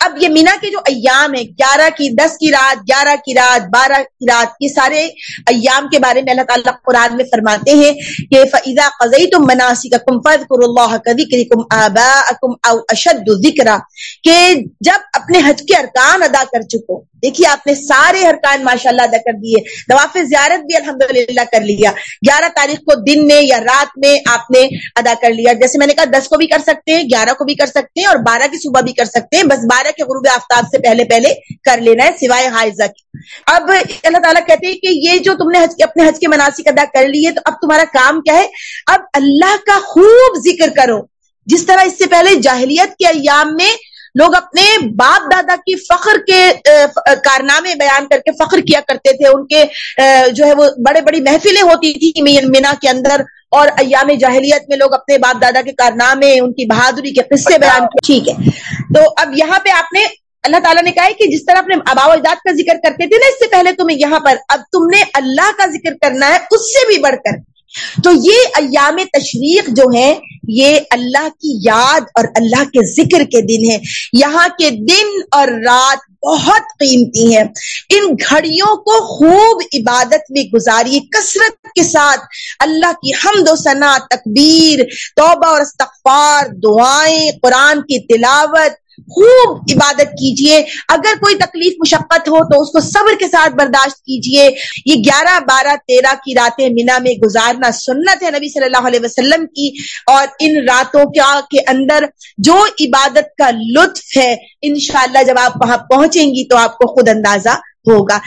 اب یہ مینا کے جو ایام ہے گیارہ کی، دس کی رات، گیارہ کی رات، بارہ کی رات، یہ سارے ایام کے بارے میں اللہ تعالیٰ قرآن میں فرماتے ہیں کہ فضا قزئی تم مناسی کا کم فض اللہ کم آبا کم اشد ذکر کہ جب اپنے حج کے ارکان ادا کر چکو دیکھیے آپ نے سارے ارکان ماشاء اللہ ادا کر دیے دواف زیارت بھی الحمد کر لیا۔ گیارہ تاریخ کو دن میں یا رات میں آپ نے ادا کر لیا۔ جیسے میں نے کہا، دس کو بھی کر سکتے ہیں، گیارہ کو بھی کر سکتے ہیں اور بارہ کی صبح بھی کر سکتے ہیں۔ بس بارہ کے غروب آفتاب سے پہلے پہلے کر لینا ہے، سوائے حائزہ کی اب اللہ تعالیٰ کہتے ہیں کہ یہ جو تم نے حج اپنے حج کے مناسب ادا کر لیے، تو اب تمہارا کام کیا ہے؟ اب اللہ کا خوب ذکر کرو۔ جس طرح اس سے پہلے جاہلیت کے ایام میں لوگ اپنے باپ دادا کی فخر کے کارنامے بیان کر کے فخر کیا کرتے تھے۔ ان کے جو ہے وہ بڑے بڑی محفلیں ہوتی تھی مینا کے اندر۔ اور ایام جاہلیت میں لوگ اپنے باپ دادا کے کارنامے ان کی بہادری کے قصے بیان کیے۔ ٹھیک ہے۔ تو اب یہاں پہ آپ نے اللہ تعالیٰ نے کہا ہے کہ جس طرح اپنے آبا و اجداد کا ذکر کرتے تھے نا اس سے پہلے تمہیں یہاں پر اب تم نے اللہ کا ذکر کرنا ہے اس سے بھی بڑھ کر۔ تو یہ ایام تشریق جو ہیں یہ اللہ کی یاد اور اللہ کے ذکر کے دن ہیں۔ یہاں کے دن اور رات بہت قیمتی ہیں۔ ان گھڑیوں کو خوب عبادت میں گزاری، کثرت کے ساتھ اللہ کی حمد و ثنا تکبیر، توبہ اور استغفار، دعائیں، قرآن کی تلاوت خوب عبادت کیجیے۔ اگر کوئی تکلیف مشقت ہو تو اس کو صبر کے ساتھ برداشت کیجیے۔ یہ گیارہ، بارہ، تیرہ کی راتیں مینا میں گزارنا سنت ہے نبی صلی اللہ علیہ وسلم کی۔ اور ان راتوں کے اندر جو عبادت کا لطف ہے، انشاءاللہ جب آپ وہاں پہنچیں گی تو آپ کو خود اندازہ ہوگا۔